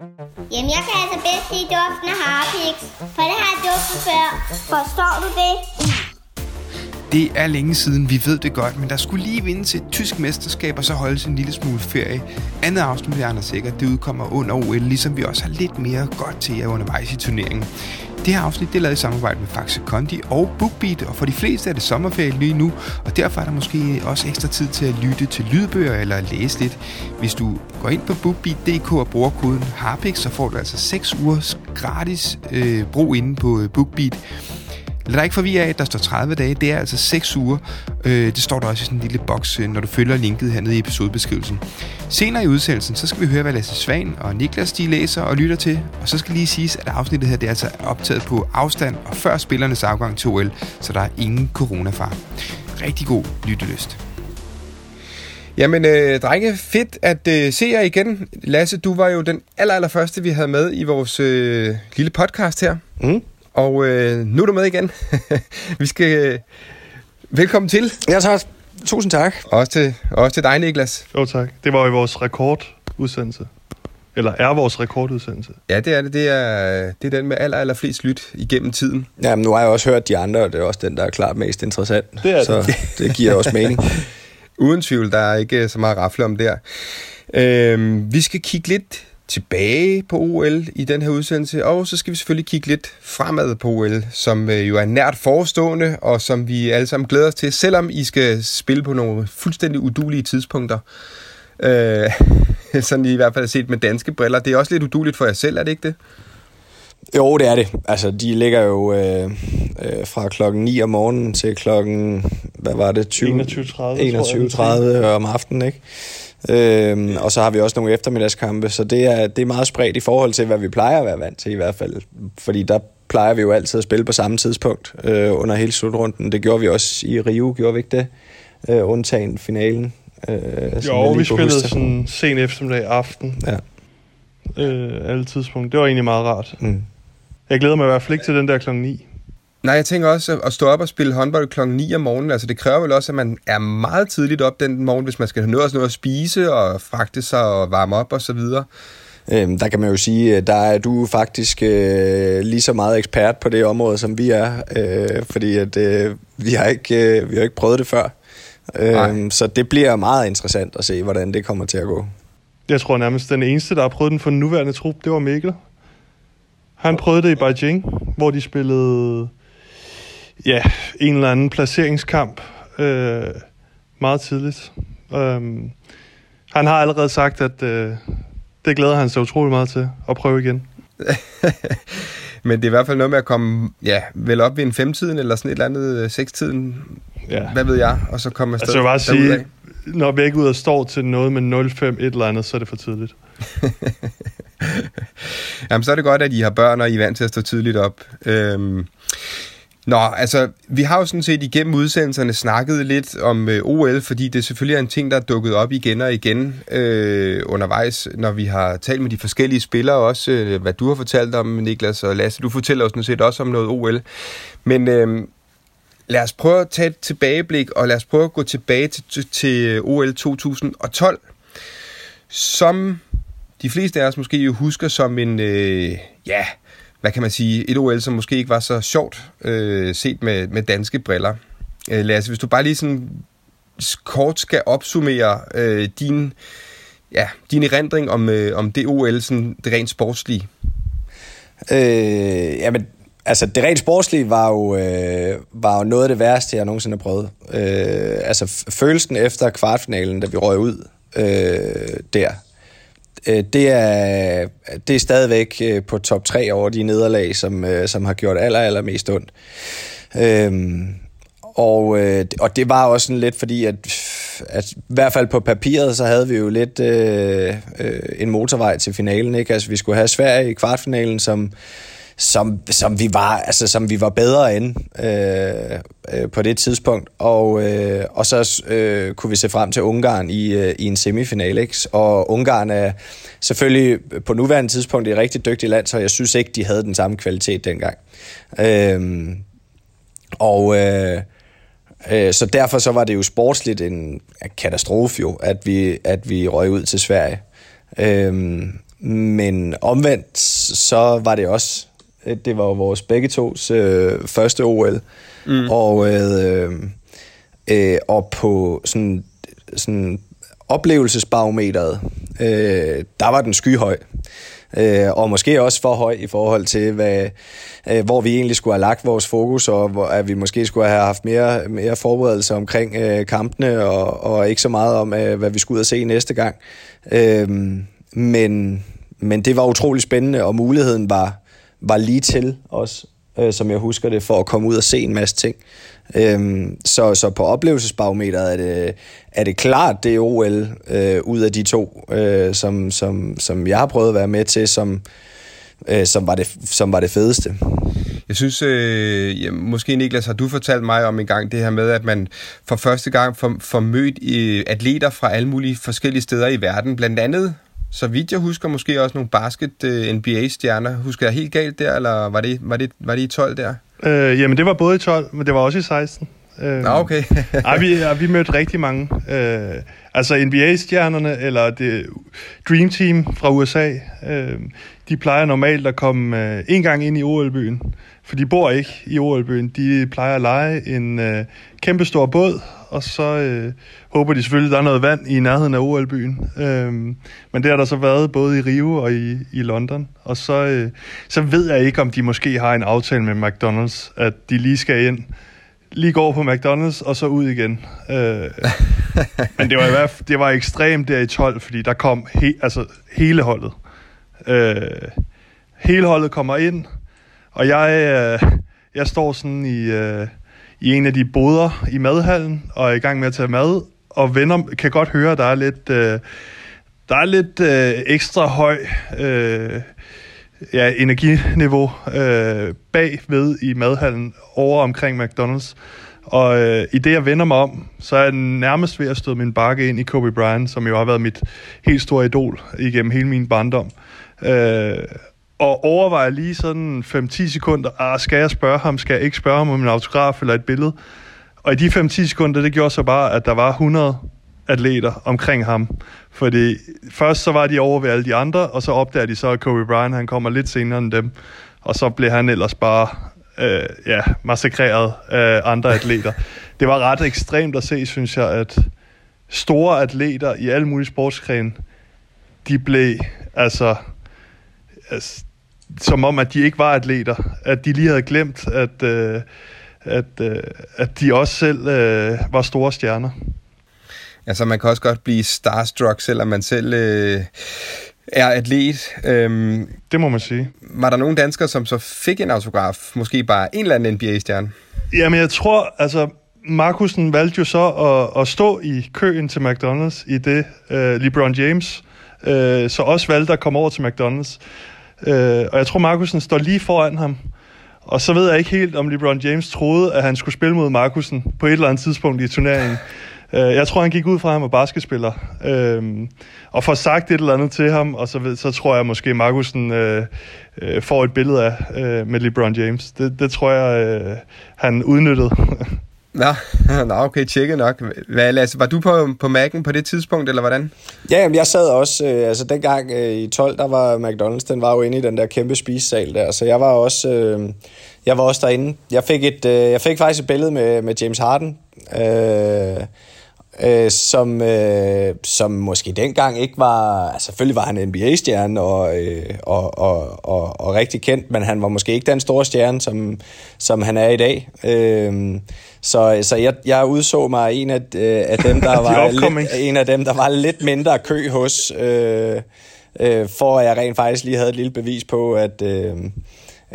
Jamen, jeg kan altså bedst lide duften af Harpix, for det har jeg duftet før. Forstår du det? Det er længe siden, vi ved det godt, men der skulle lige vinde til et tysk mesterskab og så holde en lille smule ferie. Andet afsnit med Anders Sikker, det udkommer under OL, ligesom vi også har lidt mere godt til jer undervejs i turneringen. Det her afsnit det er lavet i samarbejde med Faxe Kondi og BookBeat, og for de fleste er det sommerferie lige nu, og derfor er der måske også ekstra tid til at lytte til lydbøger eller læse lidt. Hvis du går ind på BookBeat.dk og bruger koden HARPIX, så får du altså 6 ugers gratis øh, brug inde på øh, BookBeat. Lad dig ikke forvirre af, at der står 30 dage. Det er altså 6 uger. Øh, det står der også i sådan en lille boks, øh, når du følger linket hernede i episodebeskrivelsen. Senere i udsendelsen, så skal vi høre, hvad Lasse Svan og Niklas de læser og lytter til. Og så skal lige siges, at afsnittet her det er altså optaget på afstand og før spillernes afgang til OL, så der er ingen coronafar. Rigtig god lyttelyst. Jamen, øh, drenge, fedt at øh, se jer igen. Lasse, du var jo den aller, aller første, vi havde med i vores øh, lille podcast her. Mm. Og øh, nu er du med igen. vi skal... Øh, velkommen til. Ja, tak. Tusind tak. Også til, også til dig, Niklas. Jo tak. Det var jo vores rekordudsendelse. Eller er vores rekordudsendelse. Ja, det er det. Det er, det er den med aller, aller flest lyt igennem tiden. Jamen, nu har jeg også hørt de andre, og det er også den, der er klart mest interessant. Det er så det. det giver også mening. Uden tvivl, der er ikke så meget at rafle om der. Øhm, vi skal kigge lidt tilbage på OL i den her udsendelse, og så skal vi selvfølgelig kigge lidt fremad på OL, som øh, jo er nært forestående, og som vi alle sammen glæder os til, selvom I skal spille på nogle fuldstændig udulige tidspunkter. Øh, sådan i hvert fald set med danske briller. Det er også lidt uduligt for jer selv, er det ikke det? Jo, det er det. Altså, de ligger jo øh, øh, fra klokken 9 om morgenen til klokken, hvad var det? 20, 21.30, tror jeg, 21.30 om aftenen, ikke? Øhm, og så har vi også nogle eftermiddagskampe, så det er, det er meget spredt i forhold til, hvad vi plejer at være vant til i hvert fald. Fordi der plejer vi jo altid at spille på samme tidspunkt øh, under hele slutrunden. Det gjorde vi også i Rio, gjorde vi ikke det? Øh, undtagen finalen. Øh, Jo, vi spillede huske. sådan sen eftermiddag aften. Ja. Øh, alle tidspunkter. Det var egentlig meget rart. Mm. Jeg glæder mig i hvert fald ikke til den der klokken 9. Nej, jeg tænker også at- stå op og spille håndbold klokken 9 om morgenen. Altså, det kræver vel også, at man er meget tidligt op den morgen, hvis man skal have noget, også noget at spise og fragte sig og varme op og så videre. Øhm, der kan man jo sige, at der er du faktisk øh, lige så meget ekspert på det område, som vi er, øh, fordi at, øh, vi, har ikke, øh, vi har ikke prøvet det før. Øhm, så det bliver meget interessant at se, hvordan det kommer til at gå. Jeg tror nærmest, den eneste, der har prøvet den for den nuværende trup, det var Mikkel. Han prøvede det i Beijing, hvor de spillede ja, en eller anden placeringskamp øh, meget tidligt. Um, han har allerede sagt, at øh, det glæder han sig utrolig meget til at prøve igen. Men det er i hvert fald noget med at komme, ja, vel op ved en femtiden eller sådan et eller andet øh, sekstiden, Ja. hvad ved jeg, og så komme afsted Altså jeg vil bare sige, når begge ud og står til noget med 0,5 et eller andet, så er det for tidligt. Jamen, så er det godt, at I har børn, og I er vant til at stå tidligt op. Øhm, Nå, altså, vi har jo sådan set igennem udsendelserne snakket lidt om øh, OL, fordi det selvfølgelig er en ting, der er dukket op igen og igen øh, undervejs, når vi har talt med de forskellige spillere også, øh, hvad du har fortalt om, Niklas og Lasse. Du fortæller jo sådan set også om noget OL. Men øh, lad os prøve at tage et tilbageblik, og lad os prøve at gå tilbage til, til, til OL 2012, som de fleste af os måske jo husker som en, øh, ja, hvad kan man sige, et OL, som måske ikke var så sjovt øh, set med, med danske briller. Øh, Lasse, hvis du bare lige sådan kort skal opsummere øh, din, ja, din erindring om, øh, om det OL, sådan det rent sportslige. Øh, jamen, altså det rent sportslige var jo, øh, var jo noget af det værste, jeg nogensinde har prøvet. Øh, altså følelsen efter kvartfinalen, da vi røg ud øh, der, Øh, det, er, det er stadigvæk øh, på top 3 over de nederlag, som, øh, som har gjort aller, aller mest ondt. Øhm, og, øh, og det var også sådan lidt fordi, at, at i hvert fald på papiret, så havde vi jo lidt øh, øh, en motorvej til finalen. Ikke? Altså, vi skulle have Sverige i kvartfinalen, som, som, som, vi, var, altså, som vi var bedre end øh, øh, på det tidspunkt. Og, øh, og så øh, kunne vi se frem til Ungarn i, øh, i en semifinale. Ikke? Og Ungarn er selvfølgelig på nuværende tidspunkt et rigtig dygtigt land, så jeg synes ikke, de havde den samme kvalitet dengang. Øh, og... Øh, Øh, Så derfor så var det jo sportsligt en katastrofe jo, at vi, at vi røg ud til Sverige. Øhm, men omvendt, så var det også, det var vores begge tos øh, første OL, mm. og, øh, øh, og på sådan, sådan oplevelsesbarometeret, øh, der var den skyhøj. Øh, og måske også for høj i forhold til, hvad, øh, hvor vi egentlig skulle have lagt vores fokus, og hvor, at vi måske skulle have haft mere, mere forberedelse omkring øh, kampene, og, og ikke så meget om, øh, hvad vi skulle ud og se næste gang. Øh, men, men det var utrolig spændende, og muligheden var, var lige til os, øh, som jeg husker det, for at komme ud og se en masse ting. Øhm, så, så på oplevelsesbarometeret er det, er det klart det OL øh, ud af de to, øh, som, som, som jeg har prøvet at være med til, som, øh, som, var, det, som var det fedeste. Jeg synes, øh, ja, måske Niklas, har du fortalt mig om en gang det her med, at man for første gang får, får mødt øh, atleter fra alle mulige forskellige steder i verden, blandt andet så vidt jeg husker, måske også nogle basket uh, NBA-stjerner. Husker jeg helt galt der, eller var det, var det, var det i 12 der? Øh, jamen, det var både i 12, men det var også i 16. Øh, Nå, okay. ej, vi, ja, vi mødte rigtig mange. Øh, altså NBA-stjernerne, eller det Dream Team fra USA, øh, de plejer normalt at komme øh, en gang ind i OL-byen, for de bor ikke i OL-byen. De plejer at lege en øh, kæmpe stor båd, og så øh, håber de selvfølgelig, at der er noget vand i nærheden af OL-byen. Øhm, men det har der så været både i Rio og i, i London. Og så, øh, så ved jeg ikke, om de måske har en aftale med McDonald's, at de lige skal ind lige går på McDonald's og så ud igen. Øh, men det var i hvert fald, det var ekstremt der i 12, fordi der kom he, altså hele holdet. Øh, hele holdet kommer ind, og jeg, øh, jeg står sådan i, øh, i en af de boder i madhallen, og er i gang med at tage mad, og venner kan godt høre, at der er lidt, øh, der er lidt øh, ekstra høj øh, ja, energiniveau øh, bagved i madhallen over omkring McDonald's. Og øh, i det, jeg vender mig om, så er jeg nærmest ved at støde min bakke ind i Kobe Bryant, som jo har været mit helt store idol igennem hele min barndom. Øh, og overvejer lige sådan 5-10 sekunder, ah, skal jeg spørge ham, skal jeg ikke spørge ham om en autograf eller et billede? Og i de 5-10 sekunder, det gjorde så bare, at der var 100 atleter omkring ham. Fordi først så var de over ved alle de andre, og så opdager de så, at Kobe Bryant han kommer lidt senere end dem. Og så blev han ellers bare øh, ja, massakreret af andre atleter. Det var ret ekstremt at se, synes jeg, at store atleter i alle mulige sportsgrene, de blev altså, altså som om, at de ikke var atleter. At de lige havde glemt, at, øh, at, øh, at de også selv øh, var store stjerner. Altså, man kan også godt blive starstruck, selvom man selv øh, er atlet. Øhm, det må man sige. Var der nogen danskere, som så fik en autograf? Måske bare en eller anden NBA-stjerne? Jamen, jeg tror, altså, Markusen valgte jo så at, at stå i køen til McDonald's i det, øh, LeBron James øh, så også valgte at komme over til McDonald's. Øh, og jeg tror, Markusen står lige foran ham. Og så ved jeg ikke helt, om LeBron James troede, at han skulle spille mod Markusen på et eller andet tidspunkt i turneringen. Øh, jeg tror, han gik ud fra, at han var basketspiller. Øh, og får sagt et eller andet til ham, og så, så tror jeg måske, Markusen øh, øh, får et billede af øh, med LeBron James. Det, det tror jeg, øh, han udnyttede. Nå, nå okay, tjekket nok. Hvad, Lasse, var du på, på Mac'en på det tidspunkt, eller hvordan? Ja, jamen, jeg sad også, øh, altså dengang øh, i 12, der var McDonald's, den var jo inde i den der kæmpe spisesal der, så jeg var også, øh, jeg var også derinde. Jeg fik, et, øh, jeg fik faktisk et billede med, med James Harden, øh, øh, som, øh, som måske dengang ikke var... Altså, selvfølgelig var han NBA-stjerne og, øh, og, og, og, og rigtig kendt, men han var måske ikke den store stjerne, som, som han er i dag. Øh, så, så jeg, jeg udså mig en af, øh, af dem, der var lidt, en af dem, der var lidt mindre kø hos, øh, øh, for at jeg rent faktisk lige havde et lille bevis på, at, øh,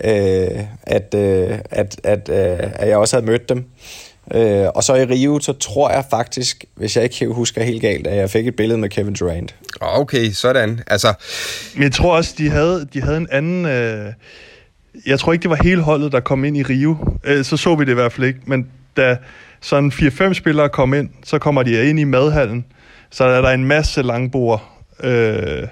øh, at, øh, at, at, øh, at jeg også havde mødt dem. Øh, og så i Rio, så tror jeg faktisk, hvis jeg ikke husker helt galt, at jeg fik et billede med Kevin Durant. Okay, sådan. Altså... Men jeg tror også, de havde, de havde en anden... Øh... Jeg tror ikke, det var hele holdet, der kom ind i Rio. Øh, så så vi det i hvert fald ikke. Men da sådan 4-5 spillere kom ind, så kommer de ind i madhallen. Så er der en masse langbord. Øh,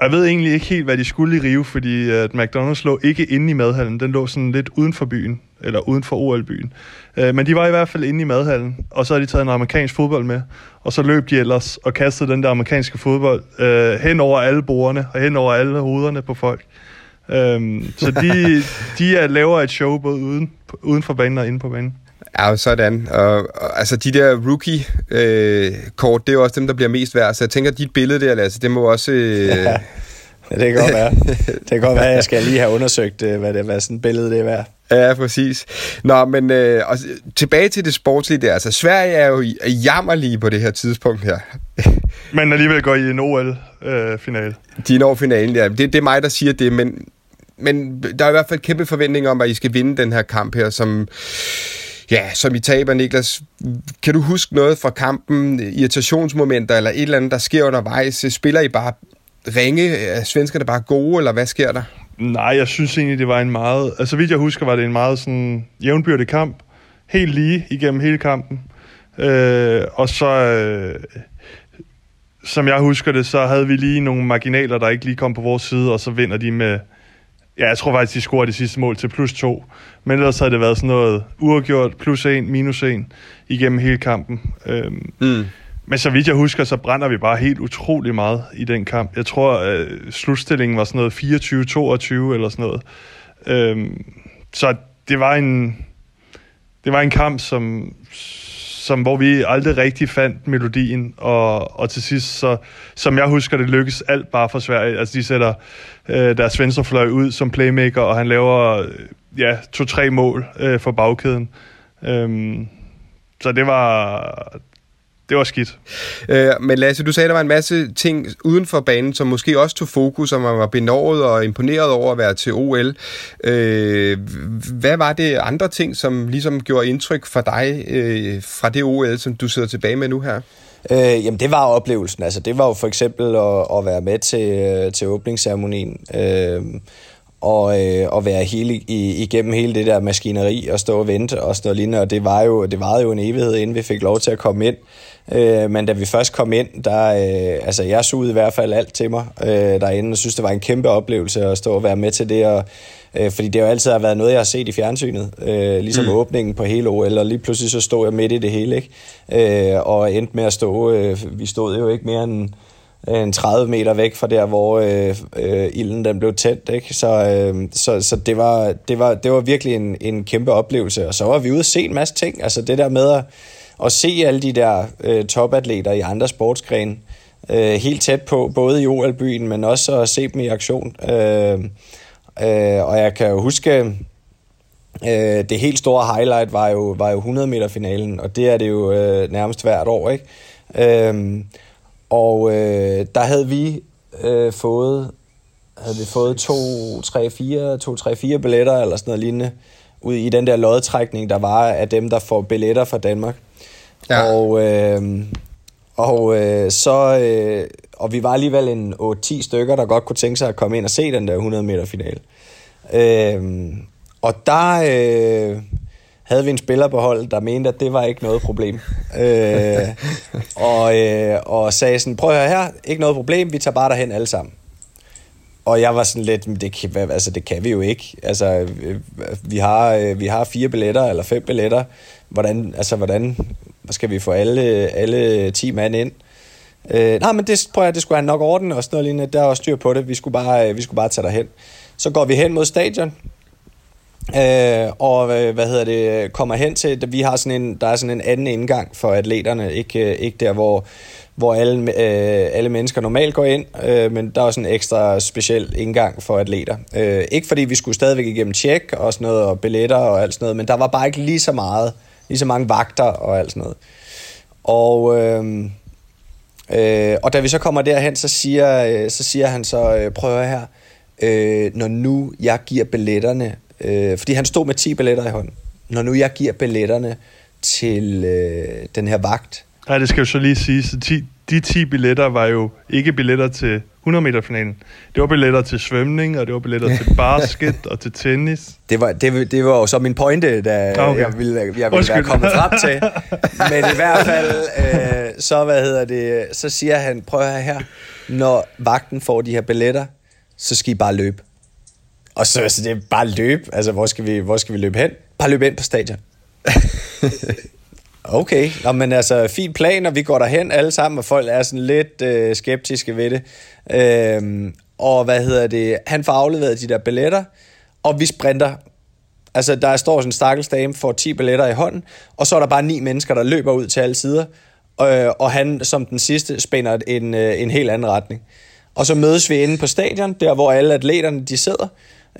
jeg ved egentlig ikke helt, hvad de skulle i Rio, fordi at McDonald's lå ikke inde i madhallen. Den lå sådan lidt uden for byen. Eller uden for OL-byen. Øh, men de var i hvert fald inde i madhallen, og så havde de taget en amerikansk fodbold med, og så løb de ellers og kastede den der amerikanske fodbold øh, hen over alle bordene og hen over alle hovederne på folk. Øhm, så de, de er, laver et show både uden, uden for banen og inde på banen. Ja, sådan. Og, og altså, de der rookie-kort, øh, det er jo også dem, der bliver mest værd. Så jeg tænker, dit billede der, Lasse, det må også... Øh... Ja. Ja, det kan godt være. Det kan godt være, at jeg skal lige have undersøgt, øh, hvad, det, hvad sådan et billede det er værd. Ja, præcis. Nå, men øh, og tilbage til det sportslige der. Altså, Sverige er jo jammerlige på det her tidspunkt her. men alligevel går I en OL-finale. Øh, De når finalen, ja. Det, det er mig, der siger det, men, men der er i hvert fald kæmpe forventning om, at I skal vinde den her kamp her, som... Ja, som I taber, Niklas. Kan du huske noget fra kampen, irritationsmomenter eller et eller andet, der sker undervejs? Spiller I bare ringe? Er svenskerne bare gode, eller hvad sker der? Nej, jeg synes egentlig, det var en meget... Altså, vidt jeg husker, var det en meget sådan jævnbyrdig kamp. Helt lige igennem hele kampen. Øh, og så... Øh, som jeg husker det, så havde vi lige nogle marginaler, der ikke lige kom på vores side, og så vinder de med... Ja, jeg tror faktisk, de scorede det sidste mål til plus to. Men ellers havde det været sådan noget uafgjort, plus en, minus en, igennem hele kampen. Øh, mm. Men så vidt jeg husker, så brænder vi bare helt utrolig meget i den kamp. Jeg tror, øh, slutstillingen var sådan noget 24-22 eller sådan noget. Øhm, så det var en det var en kamp, som, som hvor vi aldrig rigtig fandt melodien, og, og til sidst, så, som jeg husker, det lykkes alt bare for Sverige. Altså, de sætter øh, deres venstrefløj ud som playmaker, og han laver øh, ja, to-tre mål øh, for bagkæden. Øhm, så det var, det var skidt. Øh, men Lasse, du sagde, der var en masse ting uden for banen, som måske også tog fokus, og man var benåret og imponeret over at være til OL. Øh, hvad var det andre ting, som ligesom gjorde indtryk for dig øh, fra det OL, som du sidder tilbage med nu her? Øh, jamen, det var oplevelsen. Altså, det var jo for eksempel at, at være med til, øh, til åbningsceremonien. Øh, og, øh, og være hele, i, igennem hele det der maskineri og stå og vente og sådan noget lignende. Og det var jo, det var jo en evighed, inden vi fik lov til at komme ind. Øh, men da vi først kom ind, der, øh, altså jeg sugede i hvert fald alt til mig øh, derinde, og synes, det var en kæmpe oplevelse at stå og være med til det, og, øh, fordi det jo altid har været noget, jeg har set i fjernsynet, øh, ligesom mm. åbningen på hele OL, og lige pludselig så stod jeg midt i det hele, ikke? Øh, og endte med at stå, øh, vi stod jo ikke mere end en 30 meter væk fra der, hvor øh, øh, ilden den blev tændt. Ikke? Så, øh, så, så det, var, det, var, det var virkelig en, en kæmpe oplevelse. Og så var vi ude og se en masse ting. Altså det der med at at se alle de der øh, topatleter i andre sportsgrene øh, helt tæt på, både i OL-byen, men også at se dem i aktion. Øh, øh, og jeg kan jo huske, øh, det helt store highlight var jo, var jo 100 meter finalen, og det er det jo øh, nærmest hvert år, ikke? Øh, og øh, der havde vi øh, fået havde vi fået 2, 3, 4, 2, 3, 4 billetter eller sådan noget lignende ud i den der lodtrækning, der var af dem, der får billetter fra Danmark. Ja. Og, øh, og øh, så øh, og vi var alligevel en 8-10 stykker, der godt kunne tænke sig at komme ind og se den der 100 meter finale. Øh, og der øh, havde vi en spiller på hold, der mente, at det var ikke noget problem. øh, og, øh, og sagde sådan, prøv at høre her, ikke noget problem, vi tager bare derhen alle sammen. Og jeg var sådan lidt, det kan, altså, det kan vi jo ikke. Altså, øh, vi har, øh, vi har fire billetter, eller fem billetter. Hvordan, altså, hvordan skal vi få alle, alle 10 mand ind? Øh, nej, men det, prøver jeg, det skulle han nok ordne, og sådan noget lignende. Der var styr på det. Vi skulle bare, øh, vi skulle bare tage derhen. Så går vi hen mod stadion, Øh, og øh, hvad hedder det, kommer hen til, vi har sådan en, der er sådan en anden indgang for atleterne, ikke, øh, ikke der, hvor, hvor alle, øh, alle mennesker normalt går ind, øh, men der er sådan en ekstra speciel indgang for atleter. Øh, ikke fordi vi skulle stadigvæk igennem tjek og sådan noget, og billetter og alt sådan noget, men der var bare ikke lige så meget, lige så mange vagter og alt sådan noget. Og, øh, øh, og da vi så kommer derhen, så siger, øh, så siger han så, øh, prøv her, øh, når nu jeg giver billetterne, øh, fordi han stod med 10 billetter i hånden, når nu jeg giver billetterne til øh, den her vagt, Nej, det skal jo så lige sige, så 10, de 10 billetter var jo ikke billetter til 100 meter finalen. Det var billetter til svømning, og det var billetter til basket og til tennis. Det var, det, det var jo så min pointe, da okay. jeg ville, jeg ville være kommet frem til. Men i hvert fald, øh, så, hvad hedder det, så siger han, prøv at her, når vagten får de her billetter, så skal I bare løbe. Og så altså, det er bare løb. Altså, hvor skal, vi, hvor skal vi løbe hen? Bare løb ind på stadion. okay, Nå, men altså, fin plan, og vi går derhen alle sammen, og folk er sådan lidt øh, skeptiske ved det. Øhm, og hvad hedder det, han får afleveret de der billetter, og vi sprinter. Altså, der står sådan en stakkels dame, får 10 billetter i hånden, og så er der bare ni mennesker, der løber ud til alle sider, øh, og han som den sidste spænder en, øh, en helt anden retning. Og så mødes vi inde på stadion, der hvor alle atleterne de sidder,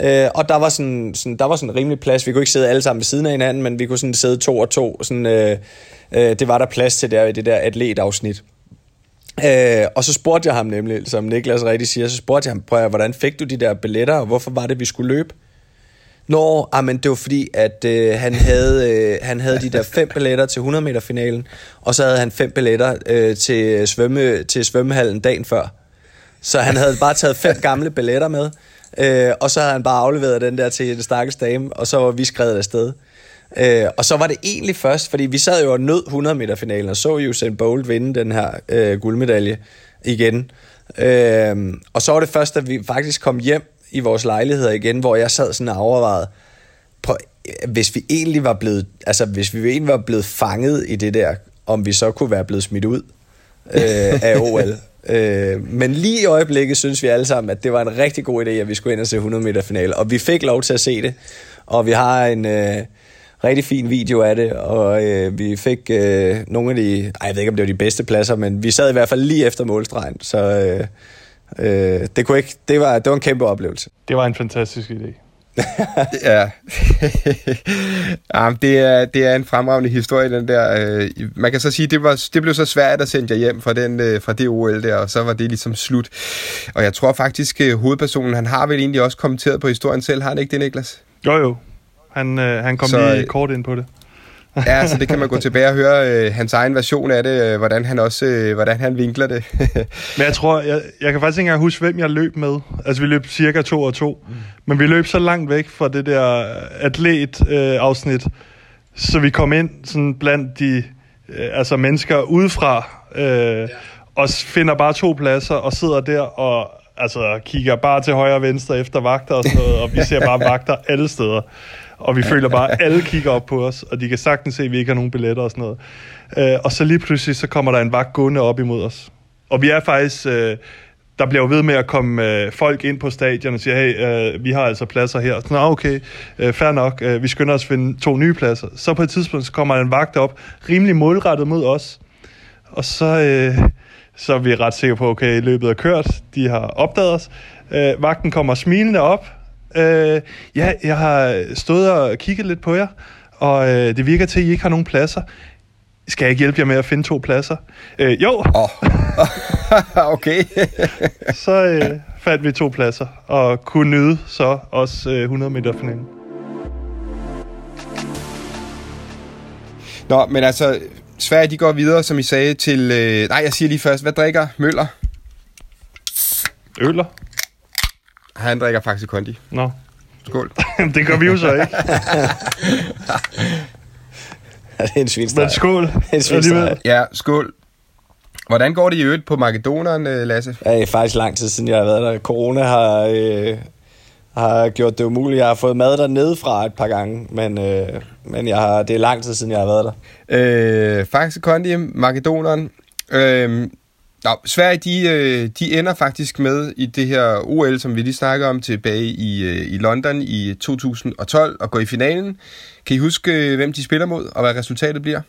Øh, og der var sådan, sådan, der var sådan en rimelig plads. Vi kunne ikke sidde alle sammen ved siden af hinanden, men vi kunne sådan sidde to og to. Sådan, øh, øh, det var der plads til der i det der atletafsnit. Øh, og så spurgte jeg ham nemlig, som Niklas rigtig siger, så spurgte jeg ham, prøv at, hvordan fik du de der billetter, og hvorfor var det, vi skulle løbe? Nå, ah, men det var fordi, at øh, han, havde, øh, han havde de der fem billetter til 100 meter finalen, og så havde han fem billetter øh, til, svømme, til svømmehallen dagen før. Så han havde bare taget fem gamle billetter med, øh, og så havde han bare afleveret den der til den stakkels dame, og så var vi skrevet afsted. Øh, og så var det egentlig først, fordi vi sad jo og nød 100 meter finalen, og så jo Usain Bolt vinde den her øh, guldmedalje igen. Øh, og så var det først, da vi faktisk kom hjem i vores lejligheder igen, hvor jeg sad sådan og overvejede, på, hvis vi egentlig var blevet, altså hvis vi egentlig var blevet fanget i det der, om vi så kunne være blevet smidt ud øh, af OL. Øh, men lige i øjeblikket synes vi alle sammen, at det var en rigtig god idé, at vi skulle ind og se 100 meter finale. Og vi fik lov til at se det. Og vi har en øh, rigtig fin video af det. Og øh, vi fik øh, nogle af de... Ej, jeg ved ikke, om det var de bedste pladser, men vi sad i hvert fald lige efter målstregen. Så øh, øh, det, kunne ikke, det, var, det var en kæmpe oplevelse. Det var en fantastisk idé ja. ja det, er, det er en fremragende historie, den der. Øh, man kan så sige, det, var, det blev så svært at sende jer hjem fra, den, øh, fra det OL der, og så var det ligesom slut. Og jeg tror faktisk, øh, hovedpersonen, han har vel egentlig også kommenteret på historien selv, har han ikke det, Niklas? Jo, jo. Han, øh, han kom så, lige kort ind på det. Ja, så det kan man gå tilbage og høre øh, hans egen version af det, øh, hvordan han også øh, hvordan han vinkler det. men jeg tror, jeg, jeg kan faktisk ikke engang huske, hvem jeg løb med. Altså, vi løb cirka to og to. Mm. Men vi løb så langt væk fra det der atlet-afsnit, øh, så vi kom ind sådan blandt de øh, altså mennesker udefra, øh, ja. og finder bare to pladser, og sidder der og altså, kigger bare til højre og venstre efter vagter og sådan noget, og vi ser bare vagter alle steder og vi føler bare, at alle kigger op på os, og de kan sagtens se, at vi ikke har nogen billetter og sådan noget. Øh, og så lige pludselig, så kommer der en vagt gående op imod os. Og vi er faktisk... Øh, der bliver jo ved med at komme øh, folk ind på stadion og siger, hey, øh, vi har altså pladser her. Nå, ah, okay, øh, fair nok, øh, vi skynder os at finde to nye pladser. Så på et tidspunkt, så kommer en vagt op, rimelig målrettet mod os. Og så, øh, så er vi ret sikre på, okay, løbet er kørt, de har opdaget os. Øh, vagten kommer smilende op, Øh, ja, jeg har stået og kigget lidt på jer, og øh, det virker til, at I ikke har nogen pladser. Skal jeg ikke hjælpe jer med at finde to pladser? Øh, jo. Oh. okay. så øh, fandt vi to pladser, og kunne nyde så også øh, 100 meter finalen. Nå, men altså, Sverige de går videre, som I sagde, til... Øh, nej, jeg siger lige først, hvad drikker Møller? Øller. Han drikker faktisk kondi. Nå. Skål. det gør vi jo så ikke. det er en. Men skål. en Ja, skål. Hvordan går det i øvrigt på Makedoneren, øh, Lasse? Ja, det er faktisk lang tid siden, jeg har været der. Corona har, øh, har gjort det umuligt. Jeg har fået mad der fra et par gange, men, øh, men jeg har, det er lang tid siden, jeg har været der. Øh, faktisk Kondi, Makedoneren. Øh, Nå, Sverige, de, øh, de ender faktisk med i det her OL, som vi lige snakker om tilbage i, øh, i London i 2012 og går i finalen. Kan I huske, øh, hvem de spiller mod, og hvad resultatet bliver?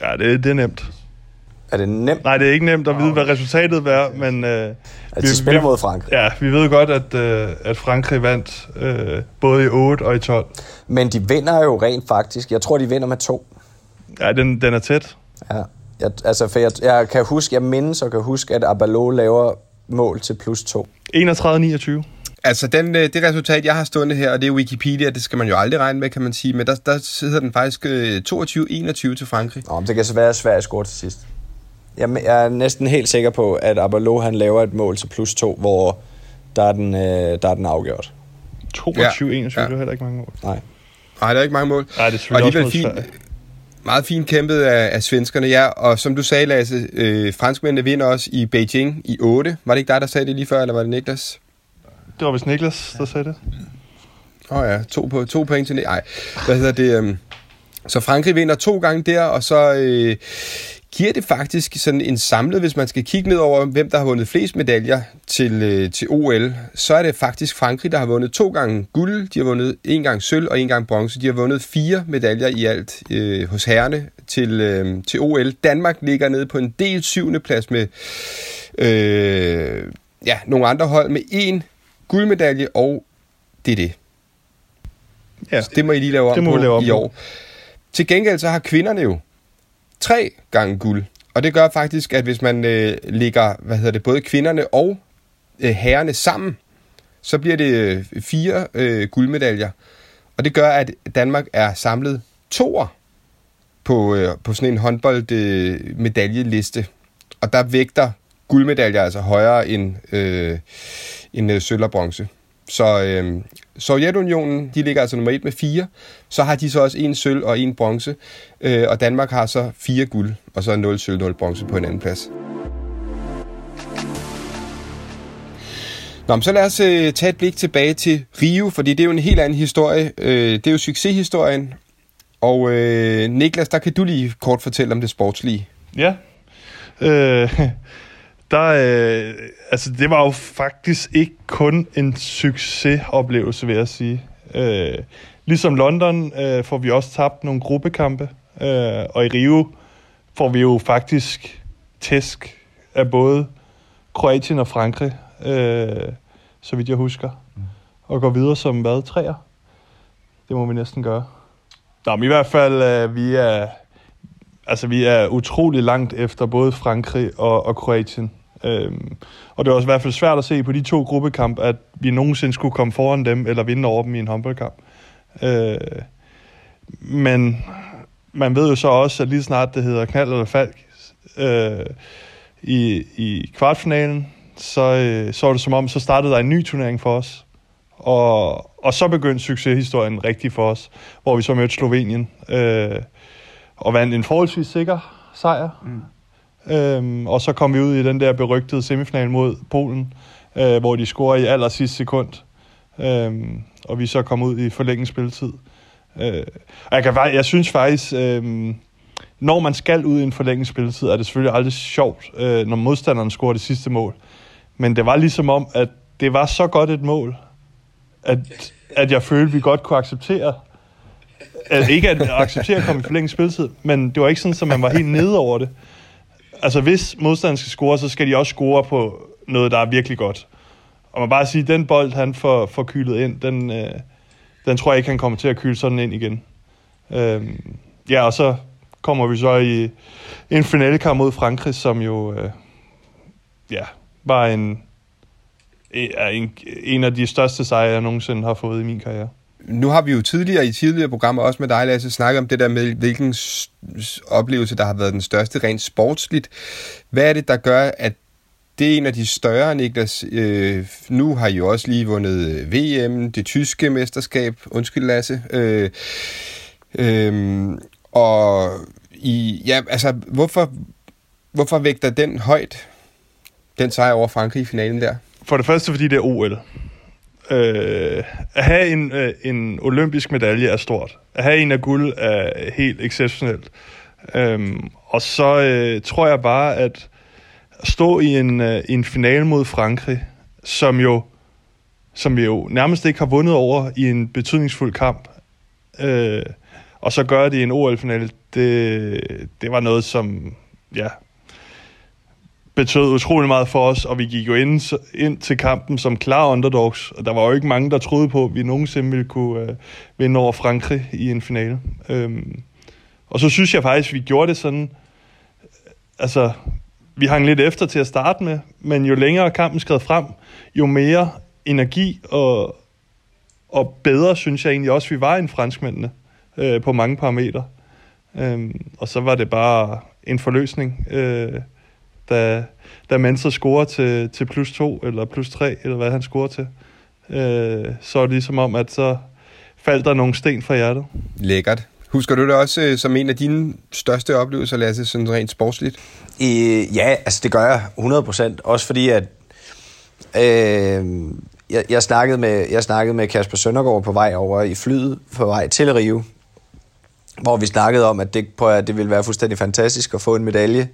Ja, det, det er nemt. Er det nemt? Nej, det er ikke nemt at vide, hvad resultatet er, men... Øh, at de spiller mod Frankrig. Ja, vi ved godt, at, øh, at Frankrig vandt øh, både i 8 og i 12. Men de vinder jo rent faktisk. Jeg tror, de vinder med to. Ja, den, den er tæt. Ja. Jeg, altså, for jeg, jeg kan huske, jeg mindes og kan huske, at Abalo laver mål til plus 2. 31-29. Altså, den, øh, det resultat, jeg har stående her, og det er Wikipedia, det skal man jo aldrig regne med, kan man sige, men der, der sidder den faktisk 22-21 øh, til Frankrig. Nå, men det kan så være, at Sverige score til sidst. Jeg, jeg er næsten helt sikker på, at Abalo han laver et mål til plus 2, hvor der er den, øh, der er den afgjort. 22-21, ja. ja. det er heller ikke mange mål. Nej. Nej, det er ikke mange mål. Nej, det er selvfølgelig og også fint, meget fint kæmpet af, af svenskerne, ja. Og som du sagde, Lasse, øh, franskmændene vinder også i Beijing i 8. Var det ikke dig, der sagde det lige før, eller var det Niklas? Det var vist Niklas, der sagde det. Åh oh ja, to, på, to point til... Nej, hvad hedder det? Um, så Frankrig vinder to gange der, og så øh, giver det faktisk sådan en samlet, hvis man skal kigge ned over, hvem der har vundet flest medaljer til, øh, til OL, så er det faktisk Frankrig, der har vundet to gange guld, de har vundet en gang sølv og en gang bronze. De har vundet fire medaljer i alt øh, hos herrene til, øh, til OL. Danmark ligger nede på en del syvende plads med øh, ja, nogle andre hold med en guldmedalje, og det er det. Ja, så det må I lige lave om det må på lave om i år. Til gengæld så har kvinderne jo tre gange guld. Og det gør faktisk, at hvis man øh, lægger hvad hedder det, både kvinderne og øh, herrerne sammen, så bliver det øh, fire øh, guldmedaljer. Og det gør, at Danmark er samlet toer på, øh, på sådan en håndboldmedaljeliste. Øh, og der vægter guldmedaljer altså højere end, øh, end øh, sølv og bronze. Så øh, Sovjetunionen, de ligger altså nummer et med fire. Så har de så også en sølv og en bronze. Øh, og Danmark har så fire guld, og så 0 sølv, 0 bronze på en anden plads. Nå, men så lad os øh, tage et blik tilbage til Rio, fordi det er jo en helt anden historie. Øh, det er jo succeshistorien. Og øh, Niklas, der kan du lige kort fortælle om det sportslige. Ja. Øh, der, øh, altså, det var jo faktisk ikke kun en succesoplevelse, vil jeg sige. Øh, ligesom London øh, får vi også tabt nogle gruppekampe, øh, og i Rio får vi jo faktisk tæsk af både Kroatien og Frankrig, øh, så vidt jeg husker, og går videre som hvad, træer? Det må vi næsten gøre. Nå, men i hvert fald, øh, vi er altså vi er utrolig langt efter både Frankrig og, og Kroatien. Øhm, og det var også i hvert fald svært at se på de to gruppekamp, at vi nogensinde skulle komme foran dem, eller vinde over dem i en håndboldkamp. Øh, men man ved jo så også, at lige snart det hedder knald eller falk øh, i, i kvartfinalen, så, øh, så var det som om, så startede der en ny turnering for os. Og, og så begyndte succeshistorien rigtig for os, hvor vi så mødte Slovenien. Øh, og vandt en forholdsvis sikker sejr. Mm. Øhm, og så kom vi ud i den der berygtede semifinal mod Polen, øh, hvor de scorer i aller sidste sekund. Øhm, og vi så kom ud i forlænget spilletid. Øh, og jeg, kan, jeg synes faktisk, øh, når man skal ud i en forlænget spilletid, er det selvfølgelig aldrig sjovt, øh, når modstanderen scorer det sidste mål. Men det var ligesom om, at det var så godt et mål, at, at jeg følte, at vi godt kunne acceptere at ikke at acceptere at komme i forlænget spilletid, men det var ikke sådan, at man var helt nede over det. Altså, hvis modstanderen skal score, så skal de også score på noget, der er virkelig godt. Og man bare sige, at den bold, han får, får kylet ind, den, øh, den tror jeg ikke, han kommer til at kyle sådan ind igen. Øh, ja, og så kommer vi så i en finalekamp mod Frankrig, som jo øh, ja, var en, en, en af de største sejre, jeg nogensinde har fået i min karriere nu har vi jo tidligere i tidligere programmer, også med dig, Lasse, snakket om det der med, hvilken oplevelse, der har været den største rent sportsligt. Hvad er det, der gør, at det er en af de større, Niklas. Øh, nu har I jo også lige vundet øh, VM, det tyske mesterskab. Undskyld, Lasse. Øh, øh, og i, ja, altså, hvorfor, hvorfor vægter den højt, den sejr over Frankrig i finalen der? For det første, fordi det er OL. Øh, at have en, øh, en olympisk medalje er stort. At have en af guld er helt exceptionelt. Øhm, og så øh, tror jeg bare, at stå i en, øh, i en finale mod Frankrig, som jo som vi jo nærmest ikke har vundet over i en betydningsfuld kamp, øh, og så gøre det i en OL-finale, det, det var noget, som ja, betød utrolig meget for os, og vi gik jo ind, ind til kampen som klar underdogs, og der var jo ikke mange, der troede på, at vi nogensinde ville kunne øh, vinde over Frankrig i en finale. Øhm, og så synes jeg faktisk, at vi gjorde det sådan, øh, altså, vi hang lidt efter til at starte med, men jo længere kampen skred frem, jo mere energi og, og bedre, synes jeg egentlig også, vi var end franskmændene øh, på mange parametre. Øhm, og så var det bare en forløsning. Øh, da, da Mensa scorer til, til plus to, eller plus tre, eller hvad han scorer til, øh, så er det ligesom om, at så faldt der nogle sten fra hjertet. Lækkert. Husker du det også øh, som en af dine største oplevelser, Lasse, sådan rent sportsligt? Øh, ja, altså det gør jeg 100%. Også fordi, at øh, jeg, jeg, snakkede med, jeg snakkede med Kasper Søndergaard på vej over i flyet på vej til Rio, hvor vi snakkede om, at det, på, at det ville være fuldstændig fantastisk at få en medalje.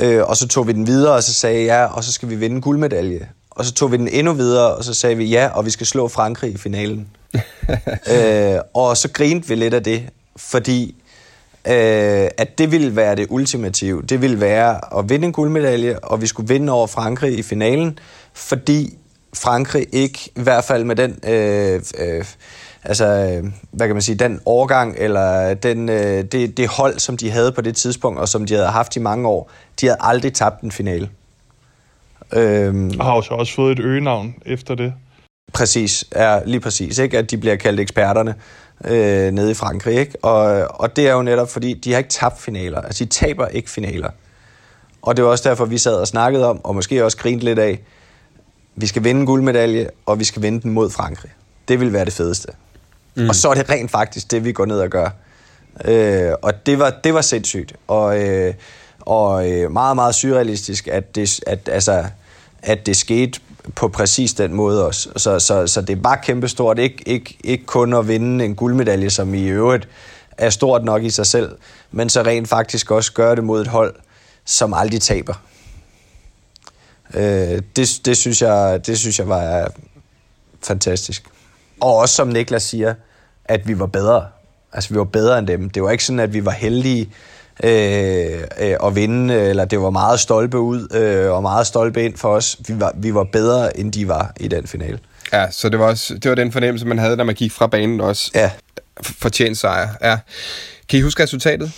Øh, og så tog vi den videre, og så sagde ja, og så skal vi vinde guldmedalje. Og så tog vi den endnu videre, og så sagde vi ja, og vi skal slå Frankrig i finalen. øh, og så grinte vi lidt af det, fordi øh, at det ville være det ultimative. Det ville være at vinde en guldmedalje, og vi skulle vinde over Frankrig i finalen, fordi Frankrig ikke, i hvert fald med den, øh, øh, altså, øh, hvad kan man sige, den overgang, eller den, øh, det, det hold, som de havde på det tidspunkt, og som de havde haft i mange år, de havde aldrig tabt en finale. Øhm, og har jo så også fået et øgenavn efter det. Præcis, ja, lige præcis, ikke? at de bliver kaldt eksperterne øh, nede i Frankrig. Ikke? Og, og det er jo netop, fordi de har ikke tabt finaler. Altså, de taber ikke finaler. Og det var også derfor, vi sad og snakkede om, og måske også grinte lidt af, vi skal vinde en guldmedalje, og vi skal vinde den mod Frankrig. Det vil være det fedeste. Mm. Og så er det rent faktisk det, vi går ned og gør. Øh, og det var, det var sindssygt. Og, øh, og øh, meget, meget surrealistisk, at det, at, altså, at det skete på præcis den måde også. Så, så, så det var kæmpestort. Ikke, ikke, ikke kun at vinde en guldmedalje, som i øvrigt er stort nok i sig selv, men så rent faktisk også gøre det mod et hold, som aldrig taber. Øh, det, det, synes jeg, det synes jeg var fantastisk. Og også som Niklas siger, at vi var bedre. Altså vi var bedre end dem. Det var ikke sådan, at vi var heldige øh, øh, at vinde, eller det var meget stolpe ud øh, og meget stolpe ind for os. Vi var, vi var bedre, end de var i den finale. Ja, så det var, også, det var den fornemmelse, man havde, når man gik fra banen også. Ja. Fortjent sejr, ja. Kan I huske resultatet?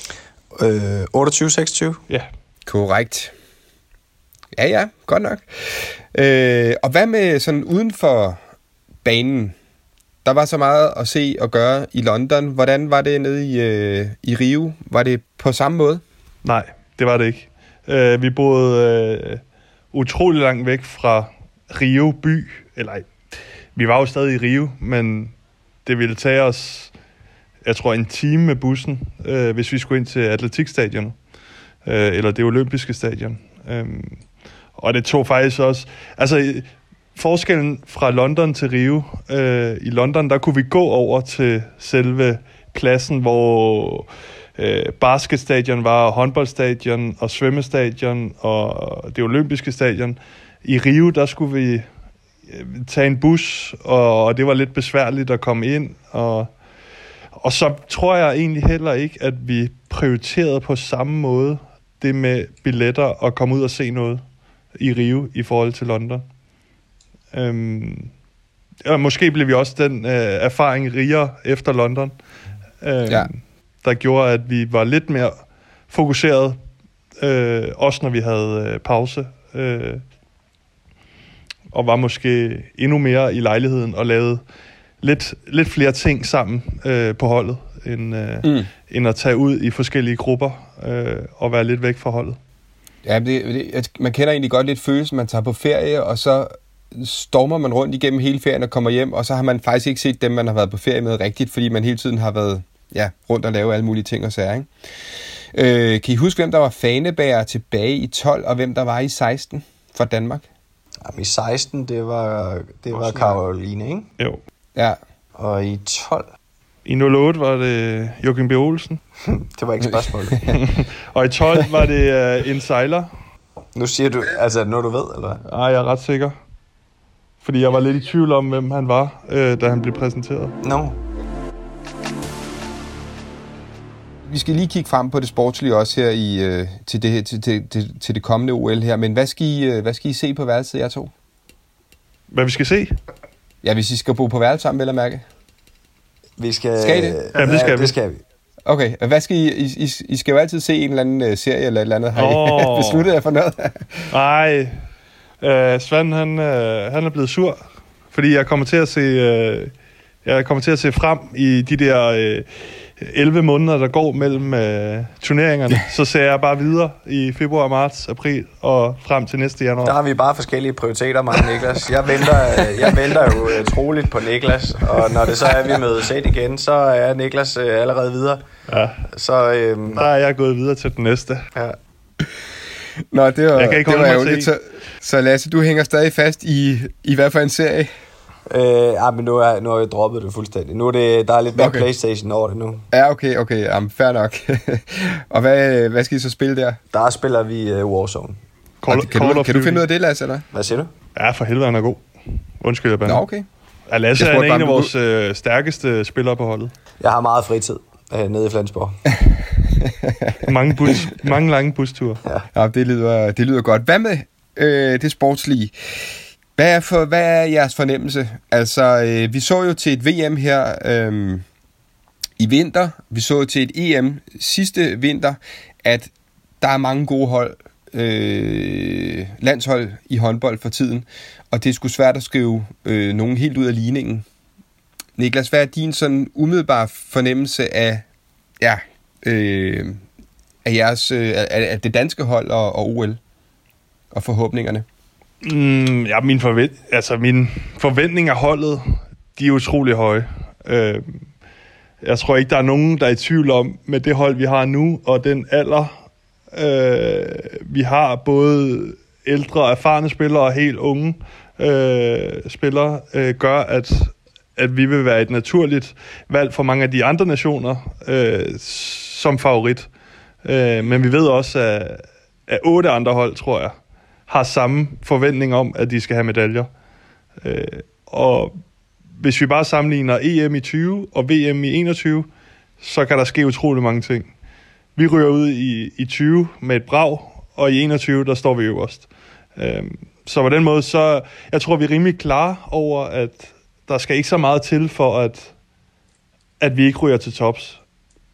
Øh, 28-26. Ja. Korrekt. Ja, ja, godt nok. Øh, og hvad med sådan uden for banen? Der var så meget at se og gøre i London. Hvordan var det nede i, øh, i Rio? Var det på samme måde? Nej, det var det ikke. Øh, vi boede øh, utrolig langt væk fra Rio by. Eller vi var jo stadig i Rio, men det ville tage os, jeg tror, en time med bussen, øh, hvis vi skulle ind til atletikstadion. Øh, eller det olympiske stadion. Øh, og det tog faktisk også... Altså, forskellen fra London til Rio. Øh, I London, der kunne vi gå over til selve pladsen, hvor øh, basketstadion var, håndboldstadion og svømmestadion og det olympiske stadion. I Rio, der skulle vi øh, tage en bus, og, og det var lidt besværligt at komme ind. Og, og så tror jeg egentlig heller ikke, at vi prioriterede på samme måde det med billetter og komme ud og se noget i Rio i forhold til London. Øhm, og måske blev vi også den øh, erfaring rigere efter London, øh, ja. der gjorde, at vi var lidt mere fokuseret, øh, også når vi havde øh, pause, øh, og var måske endnu mere i lejligheden og lavede lidt, lidt flere ting sammen øh, på holdet, end, øh, mm. end at tage ud i forskellige grupper øh, og være lidt væk fra holdet. Ja, det, det, man kender egentlig godt lidt følelsen, man tager på ferie, og så stormer man rundt igennem hele ferien og kommer hjem, og så har man faktisk ikke set dem, man har været på ferie med rigtigt, fordi man hele tiden har været ja, rundt og lave alle mulige ting og sager. Ikke? Øh, kan I huske, hvem der var fanebærer tilbage i 12, og hvem der var i 16 for Danmark? Jamen, i 16, det var, det var Karoline, ikke? Jo. Ja. Og i 12? I 08 var det Joachim B. Olsen. det var ikke spørgsmålet. og i 12 var det uh, en sejler. Nu siger du, altså noget du ved, eller Nej, jeg er ret sikker. Fordi jeg var lidt i tvivl om, hvem han var, øh, da han blev præsenteret. No. Vi skal lige kigge frem på det sportslige også her i, øh, til, det, til, til, til, til det kommende OL her. Men hvad skal I, øh, hvad skal I se på værelset, jeg to? Hvad vi skal se? Ja, hvis I skal bo på værelset sammen, vil jeg mærke. Vi skal... Skal I det? Ja, det skal ja, vi. Det skal vi. Okay, hvad skal I, I, I, skal jo altid se en eller anden uh, serie eller et eller andet. Har I besluttet jer for noget? Nej, øh, Svend han, øh, han er blevet sur, fordi jeg kommer til at se, øh, jeg kommer til at se frem i de der øh, 11 måneder, der går mellem øh, turneringerne. Så ser jeg bare videre i februar, marts, april og frem til næste januar. Der har vi bare forskellige prioriteter, mig og Niklas. Jeg venter, jeg venter jo øh, troligt på Niklas, og når det så er, at vi mødes ind igen, så er Niklas øh, allerede videre. Ja. Så øhm, Der er jeg gået videre til den næste. ja. Nå, det var, Jeg kan ikke det var ærgerligt. Så, så Lasse, du hænger stadig fast i, i hvad for en serie? Øh, ja, men nu, er, nu har jeg droppet det fuldstændig. Nu er det, der er lidt mere Okay. Playstation over det nu. Ja, okay, okay. Jamen, fair nok. og hvad, hvad skal I så spille der? Der spiller vi uh, Warzone. Call, Og kan, Call du, kan du finde ud af det, Lasse, eller? Hvad siger du? Ja, for helvede, han er god. Undskyld, jeg Nå, bander. okay. Ja, Lasse Jeg er en bare, af vores øh, stærkeste spillere på holdet. Jeg har meget fritid uh, nede i Flensborg. Mange, bus, mange lange busture. Ja, det lyder, det lyder godt. Hvad med øh, det sportslige? Hvad er, for, hvad er jeres fornemmelse? Altså, øh, vi så jo til et VM her øh, i vinter. Vi så til et EM sidste vinter, at der er mange gode hold, øh, landshold i håndbold for tiden, og det er sgu svært at skrive øh, nogen helt ud af ligningen. Niklas, hvad er din sådan umiddelbare fornemmelse af, ja, øh, af, jeres, øh, af, af det danske hold og, og OL og forhåbningerne? Mm, ja, min, forvent, altså, min forventning af holdet, de er utrolig høje. Øh, jeg tror ikke, der er nogen, der er i tvivl om, med det hold, vi har nu, og den alder, øh, vi har, både ældre, erfarne spillere og helt unge øh, spillere, øh, gør, at, at vi vil være et naturligt valg for mange af de andre nationer øh, som favorit. Øh, men vi ved også, at, at otte andre hold, tror jeg, har samme forventning om, at de skal have medaljer. Øh, og hvis vi bare sammenligner EM i 20 og VM i 21, så kan der ske utrolig mange ting. Vi ryger ud i, i 20 med et brag, og i 21, der står vi øverst. Øh, så på den måde, så jeg tror, vi er rimelig klare over, at der skal ikke så meget til for, at, at vi ikke ryger til tops.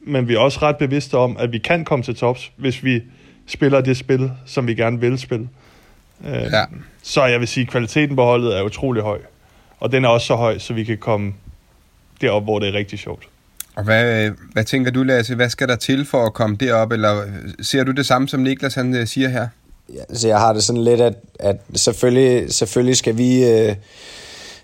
Men vi er også ret bevidste om, at vi kan komme til tops, hvis vi spiller det spil, som vi gerne vil spille. Øh, Ja. Så jeg vil sige, at kvaliteten på holdet er utrolig høj. Og den er også så høj, så vi kan komme derop, hvor det er rigtig sjovt. Og hvad, hvad tænker du, Lasse? Hvad skal der til for at komme derop? Eller øh, ser du det samme, som Niklas han øh, siger her? Ja, altså jeg har det sådan lidt, at, at selvfølgelig, selvfølgelig skal vi øh,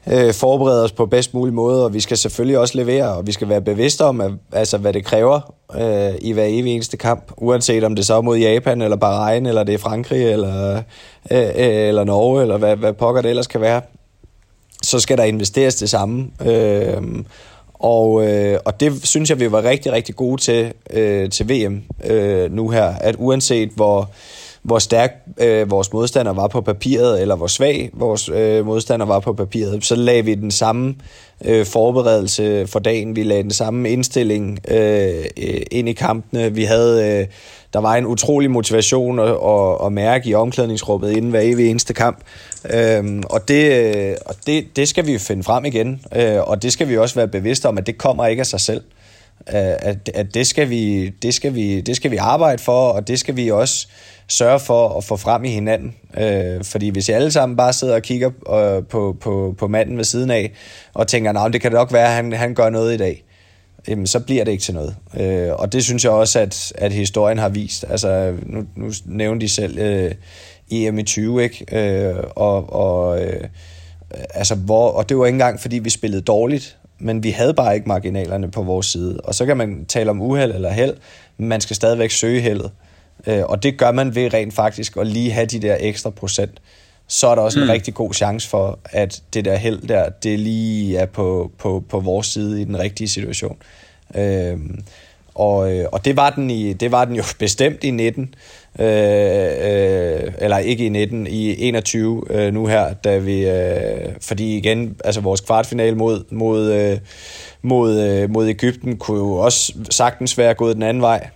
øh, forberede os på bedst mulig måde, og vi skal selvfølgelig også levere, og vi skal være bevidste om, at, altså, hvad det kræver øh, i hver evig eneste kamp, uanset om det så er mod Japan, eller Bahrain, eller det er Frankrig, eller, øh, øh, eller Norge, eller hvad, hvad pokker det ellers kan være, så skal der investeres det samme. Øh, og, øh, og det synes jeg, vi var rigtig, rigtig gode til øh, til VM øh, nu her, at uanset hvor, hvor stærk øh, vores modstander var på papiret, eller hvor svag vores øh, modstander var på papiret, så lagde vi den samme øh, forberedelse for dagen, vi lagde den samme indstilling øh, øh, ind i kampene, vi havde... Øh, der var en utrolig motivation at, at, at mærke i omklædningsrummet inden hver evig eneste kamp. øh, og det, øh, og det, det skal vi finde frem igen, øh, og det skal vi også være bevidste om, at det kommer ikke af sig selv. Øh, at, at det, skal vi, det, skal vi, det skal vi arbejde for, og det skal vi også sørge for at få frem i hinanden. Øh, fordi hvis I alle sammen bare sidder og kigger øh, på, på, på manden ved siden af, og tænker, nej, det kan nok være, at han, han gør noget i dag, jamen, så bliver det ikke til noget. Øh, og det synes jeg også, at, at historien har vist. Altså, nu, nu nævnte de selv øh, EM i 20, ikke? Øh, og, og, øh, altså, hvor, og det var ikke engang, fordi vi spillede dårligt, men vi havde bare ikke marginalerne på vores side. Og så kan man tale om uheld eller held, men man skal stadigvæk søge heldet. Øh, og det gør man ved rent faktisk at lige have de der ekstra procent. Så er der også mm. en rigtig god chance for, at det der held der, det lige er på, på, på vores side i den rigtige situation. Øhm, og, øh, og det var den i det var den jo bestemt i 19 øh, øh, eller ikke i 19 i 21 øh, nu her da vi øh, fordi igen altså vores kvartfinale mod mod øh, mod øh, mod Egypten kunne jo også sagtens være gået den anden vej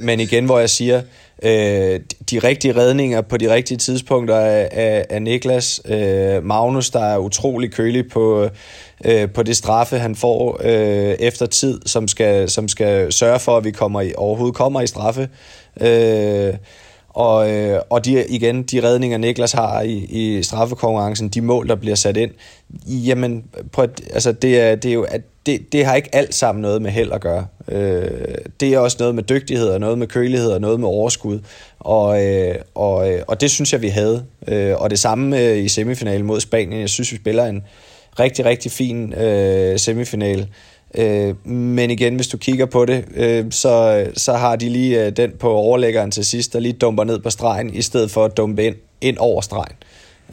men igen, hvor jeg siger, øh, de rigtige redninger på de rigtige tidspunkter af, af, af Niklas. Øh, Magnus, der er utrolig kølig på, øh, på det straffe, han får øh, efter tid, som skal, som skal sørge for, at vi kommer i, overhovedet kommer i straffe. Øh, og, øh, og de, igen, de redninger, Niklas har i, i straffekonkurrencen, de mål, der bliver sat ind, jamen, på, et- altså, det, er, det er jo, at det, det har ikke alt sammen noget med held at gøre. Øh, det er også noget med dygtighed, og noget med kølighed, og noget med overskud. Og, øh, og, øh, og det synes jeg, vi havde. Øh, og det samme øh, i semifinalen mod Spanien. Jeg synes, vi spiller en rigtig, rigtig fin øh, semifinal. Øh, men igen, hvis du kigger på det, øh, så, så har de lige øh, den på overlæggeren til sidst, der lige dumper ned på stregen, i stedet for at dumpe ind, ind over stregen.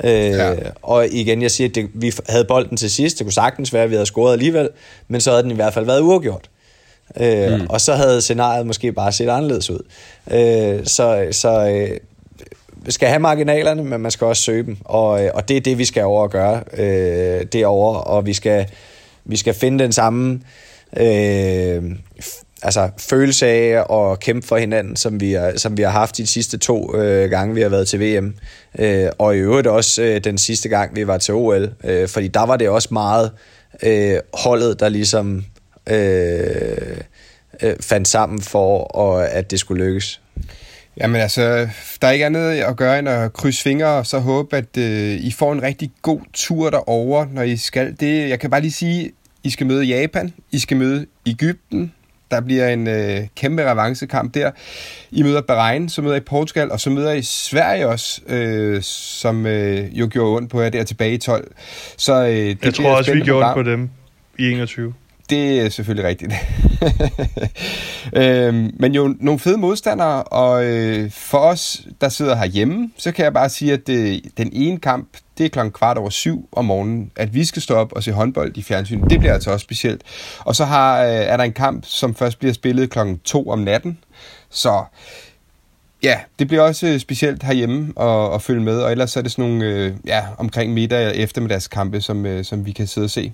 Øh, ja. Og igen, jeg siger, at det, vi havde bolden til sidst. Det kunne sagtens være, at vi havde scoret alligevel, men så havde den i hvert fald været uafgjort. Øh, mm. Og så havde scenariet måske bare set anderledes ud. Øh, så så øh, skal have marginalerne, men man skal også søge dem. Og, øh, og det er det, vi skal over at gøre øh, derovre. Og vi skal, vi skal finde den samme øh, altså, følelse af at kæmpe for hinanden, som vi er, som vi har haft de sidste to øh, gange, vi har været til VM. Øh, og i øvrigt også øh, den sidste gang, vi var til OL. Øh, fordi der var det også meget øh, holdet, der ligesom øh, øh, fandt sammen for, at, at det skulle lykkes. Jamen altså, der er ikke andet at gøre end at krydse fingre og så håbe, at øh, I får en rigtig god tur derover, når I skal. Det, jeg kan bare lige sige, i skal møde Japan, I skal møde Ægypten, der bliver en øh, kæmpe revancekamp der. I møder Bahrain, så møder I Portugal, og så møder I Sverige også, øh, som øh, jo gjorde ondt på jer der tilbage i 12. Så, øh, det jeg tror også, vi gjorde ondt på dem i 21. Det er selvfølgelig rigtigt. øhm, men jo nogle fede modstandere, og øh, for os, der sidder herhjemme, så kan jeg bare sige, at det, den ene kamp, det er klokken kvart over syv om morgenen, at vi skal stå op og se håndbold i fjernsyn. Det bliver altså også specielt. Og så har, øh, er der en kamp, som først bliver spillet klokken to om natten. Så ja, det bliver også specielt herhjemme at, at følge med, og ellers er det sådan nogle øh, ja, omkring middag eller eftermiddagskampe, som, øh, som vi kan sidde og se.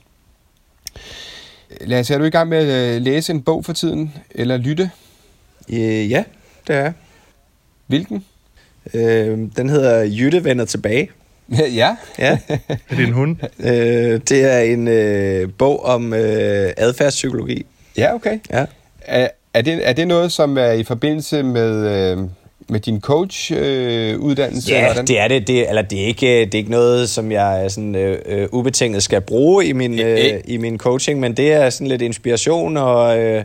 Lasse, er du i gang med at øh, læse en bog for tiden, eller lytte? Øh, ja, det er Hvilken? Øh, den hedder Jytte vender tilbage. ja. ja. er det en hund? Øh, det er en øh, bog om øh, adfærdspsykologi. Ja, okay. Ja. Er, er, det, er det noget, som er i forbindelse med... Øh med din coach-uddannelse? Øh, uddannelse, ja, det er det. det. Eller det er, ikke, det er ikke noget, som jeg sådan, øh, øh, ubetinget skal bruge i min, øh, i min coaching, men det er sådan lidt inspiration og, øh,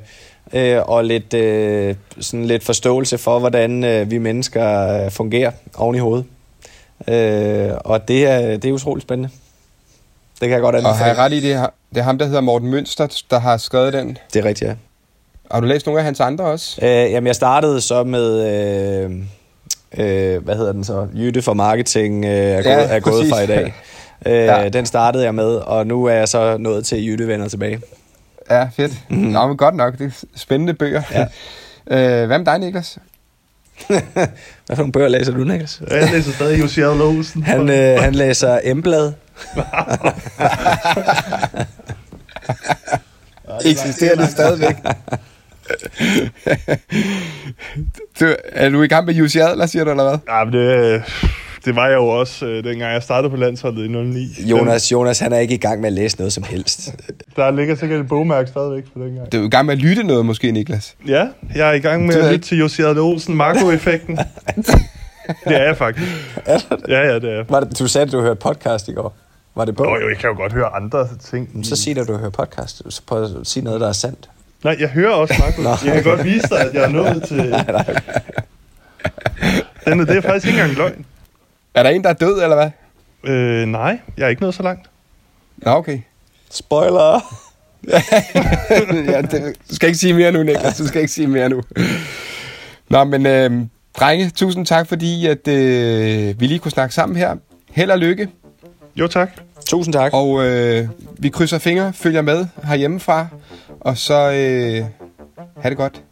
øh, og lidt, øh, sådan lidt forståelse for, hvordan øh, vi mennesker øh, fungerer oven i hovedet. Øh, og det er, det er utroligt spændende. Det kan jeg godt anbefale. Og har jeg ret i det? Det er ham, der hedder Morten Mønster, der har skrevet den? Det er rigtigt, ja. Har du læst nogle af hans andre også? Øh, jamen, jeg startede så med... Øh, øh, hvad hedder den så? Jytte for Marketing øh, er, ja, gået, er gået fra i dag. Øh, ja. Den startede jeg med, og nu er jeg så nået til Jytte vender tilbage. Ja, fedt. Mm. Nå, men godt nok. Det er spændende bøger. Ja. øh, hvad med dig, Niklas? hvad for nogle bøger læser du, Niklas? Jeg læser stadig Jussi Adler Han, øh, han læser Emblad. Eksisterer det stadigvæk? du, er du i gang med Jussi Adler, siger du, eller hvad? Ja, men det, det var jeg jo også, øh, dengang jeg startede på landsholdet i 09. Jonas, Jonas, han er ikke i gang med at læse noget som helst. Der ligger sikkert et bogmærke stadigvæk for dengang. Du er i gang med at lytte noget, måske, Niklas? Ja, jeg er i gang med at lytte til Jussi Adler Olsen, Marco-effekten. det er jeg faktisk. Er det? Ja, ja, det er Var det, Du sagde, at du hørte podcast i går. Var det på? Nå, jo, jeg kan jo godt høre andre ting. Så sig at du hører podcast. Så prøv at sige noget, der er sandt. Nej, jeg hører også. Nå, okay. Jeg kan godt vise dig, at jeg er nået til... nej, nej. Den, det er faktisk ikke engang løgn. Er der en, der er død, eller hvad? Øh, nej, jeg er ikke nået så langt. Nå, okay. Spoiler! ja, det, du skal ikke sige mere nu, Niklas. Du skal ikke sige mere nu. Nå, men øh, drenge, tusind tak, fordi at, øh, vi lige kunne snakke sammen her. Held og lykke. Jo, tak. Tusind tak. Og øh, vi krydser fingre, følger med herhjemmefra, og så øh, ha' det godt.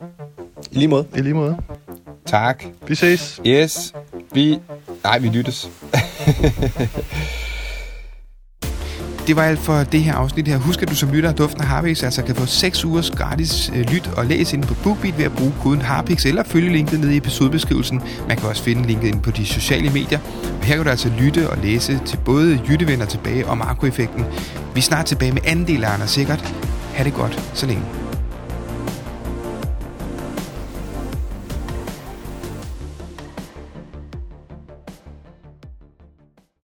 I lige måde. I lige måde. Tak. Vi ses. Yes. Vi... Nej, vi lyttes. Det var alt for det her afsnit her. Husk, at du som lytter af Duften af Harpix altså kan få 6 ugers gratis øh, lyt og læs ind på BookBeat ved at bruge koden Harpix eller følge linket ned i episodebeskrivelsen. Man kan også finde linket ind på de sociale medier. Og her kan du altså lytte og læse til både Jyttevenner tilbage og Marco-effekten. Vi er snart tilbage med anden del af Anders Sikkert. Ha' det godt så længe.